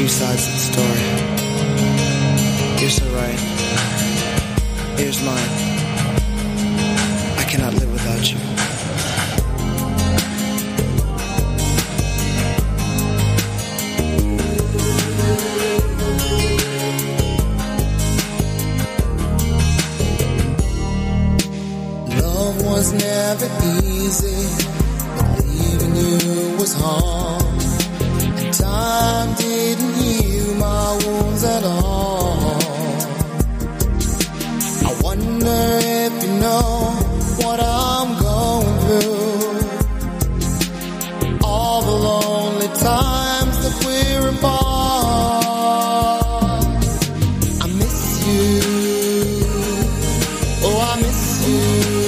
two sides to the story. You're so right. Here's mine. I cannot live without you. Love was never easy, but leaving you was hard. You.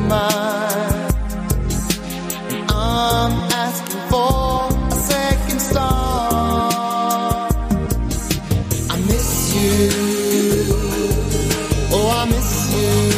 Mind. And I'm asking for a second start. I miss you. Oh, I miss you.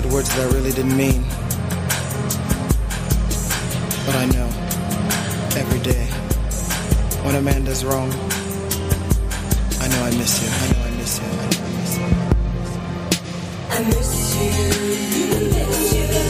Said words that I really didn't mean. But I know every day when a man does wrong, I know I miss you. I know I miss you. I know I miss you. I miss you. Miss you.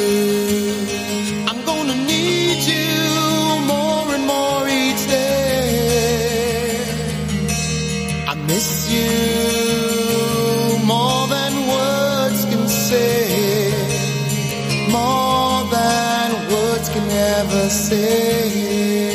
Miss you more than words can say. More than words can ever say.